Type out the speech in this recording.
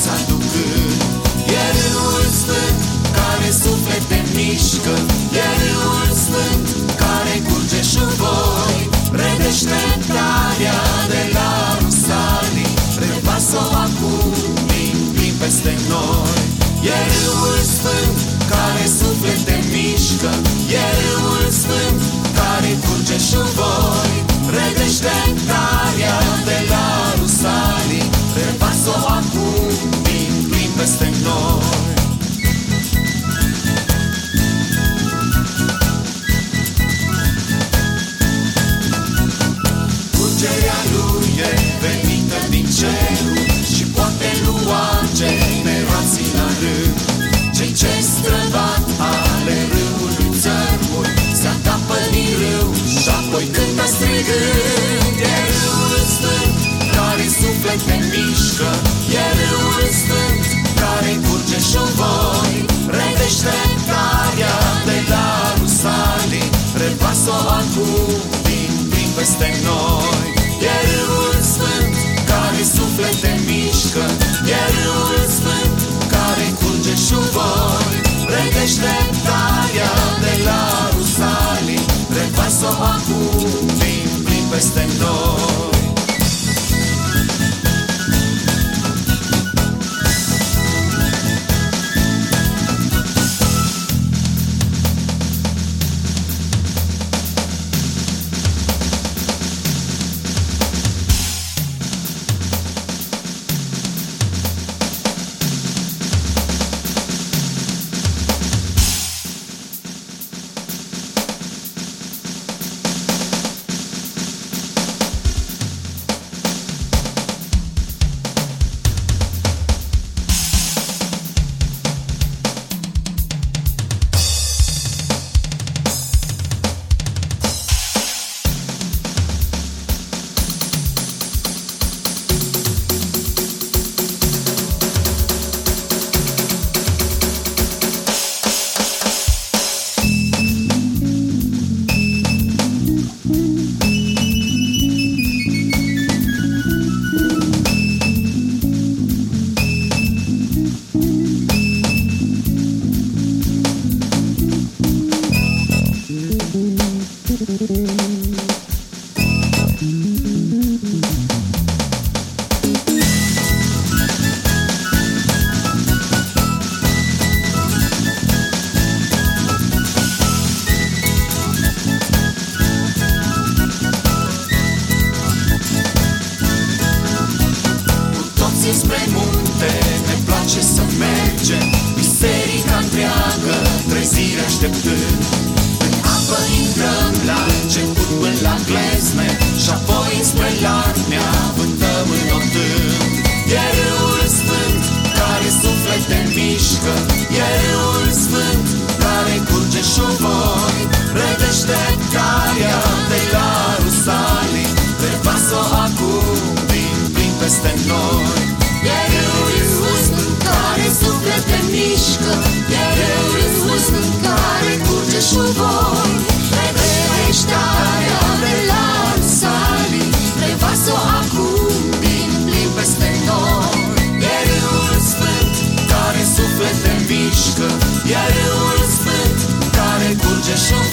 viața ducând E râul sfânt care suflete mișcă E râul sfânt care curge și voi Redește tarea de la Rusalii Repasă-o acum din peste noi. E râul sfânt care suflete mișcă E râul sfânt care curge și voi Redește vin, vin peste noi. E râul sfânt care suflete mișcă. E râul sfânt care curge și voi. Redește taia de la Rusalii. Revarsă-o acum, vin, vin peste noi peste noi. Mereu e gust în care suflete mișcă. Mereu e gust în care curge șuvoi Revedeștarea de la Arsali Revasă acum din plin peste noi. E râul sfânt care suflete mișcă. E râul sfânt care curge șuvoi